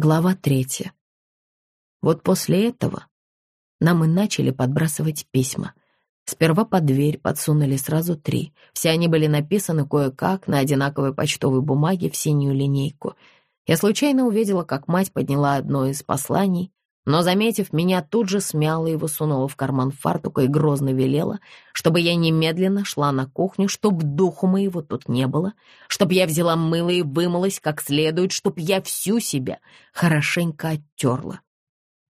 Глава третья. Вот после этого нам и начали подбрасывать письма. Сперва под дверь подсунули сразу три. Все они были написаны кое-как на одинаковой почтовой бумаге в синюю линейку. Я случайно увидела, как мать подняла одно из посланий, но, заметив меня, тут же смяла его, сунула в карман фартука и грозно велела, чтобы я немедленно шла на кухню, чтоб духу моего тут не было, чтоб я взяла мыло и вымылась как следует, чтоб я всю себя хорошенько оттерла.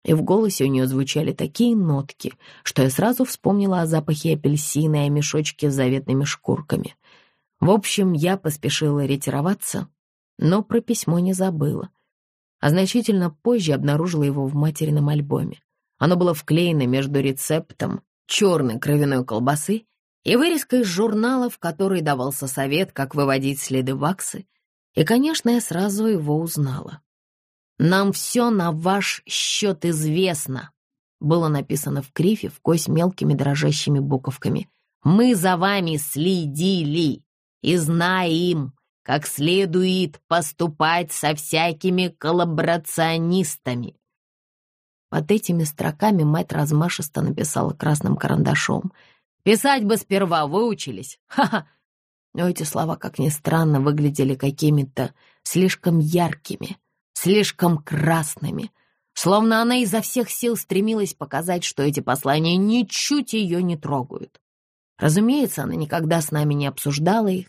И в голосе у нее звучали такие нотки, что я сразу вспомнила о запахе апельсина и о мешочке с заветными шкурками. В общем, я поспешила ретироваться, но про письмо не забыла а значительно позже обнаружила его в материном альбоме. Оно было вклеено между рецептом черной кровяной колбасы и вырезкой из журнала, в которой давался совет, как выводить следы ваксы, и, конечно, я сразу его узнала. «Нам все на ваш счет известно», было написано в крифе в кость мелкими дрожащими буковками. «Мы за вами следили и знаем, как следует поступать со всякими коллаборационистами. Под этими строками мать размашисто написала красным карандашом. «Писать бы сперва выучились! Ха-ха!» Но эти слова, как ни странно, выглядели какими-то слишком яркими, слишком красными, словно она изо всех сил стремилась показать, что эти послания ничуть ее не трогают. Разумеется, она никогда с нами не обсуждала их,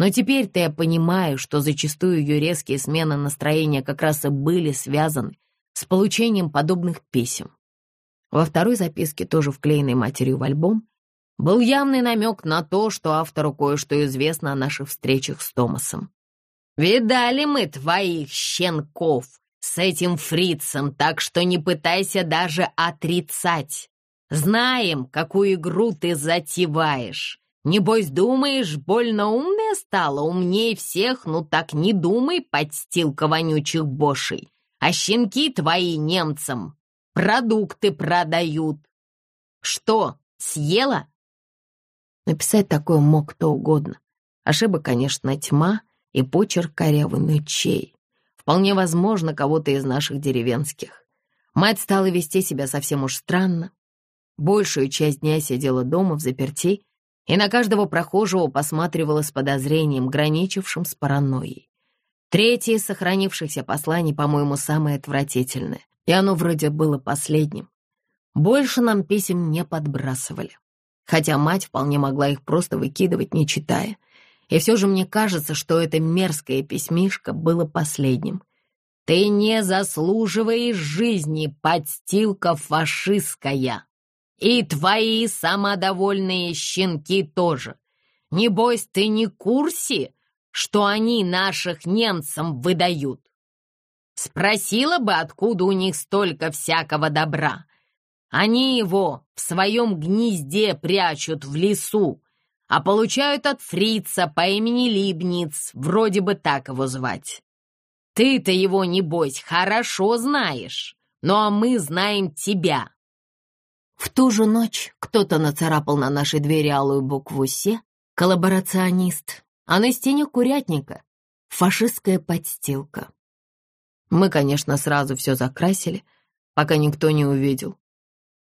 но теперь-то я понимаю, что зачастую ее резкие смены настроения как раз и были связаны с получением подобных писем. Во второй записке, тоже вклеенной матерью в альбом, был явный намек на то, что автору кое-что известно о наших встречах с Томасом. «Видали мы твоих щенков с этим фрицем, так что не пытайся даже отрицать. Знаем, какую игру ты затеваешь. Небось, думаешь, больно умная стала, умнее всех, ну так не думай, подстилка вонючих бошей. А щенки твои немцам продукты продают. Что, съела? Написать такое мог кто угодно. Ошибок, конечно, тьма и почерк корявый, но чей? Вполне возможно, кого-то из наших деревенских. Мать стала вести себя совсем уж странно. Большую часть дня сидела дома в заперти и на каждого прохожего посматривала с подозрением, граничившим с паранойей. Третье из сохранившихся посланий, по-моему, самое отвратительное, и оно вроде было последним. Больше нам писем не подбрасывали, хотя мать вполне могла их просто выкидывать, не читая. И все же мне кажется, что это мерзкое письмишко было последним. «Ты не заслуживаешь жизни, подстилка фашистская!» И твои самодовольные щенки тоже. Небось, ты не курсе, что они наших немцам выдают? Спросила бы, откуда у них столько всякого добра. Они его в своем гнезде прячут в лесу, а получают от фрица по имени Либниц, вроде бы так его звать. Ты-то его, небось, хорошо знаешь, ну а мы знаем тебя. В ту же ночь кто-то нацарапал на нашей двери алую букву «Се», коллаборационист, а на стене курятника — фашистская подстилка. Мы, конечно, сразу все закрасили, пока никто не увидел.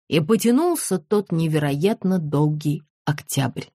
И потянулся тот невероятно долгий октябрь.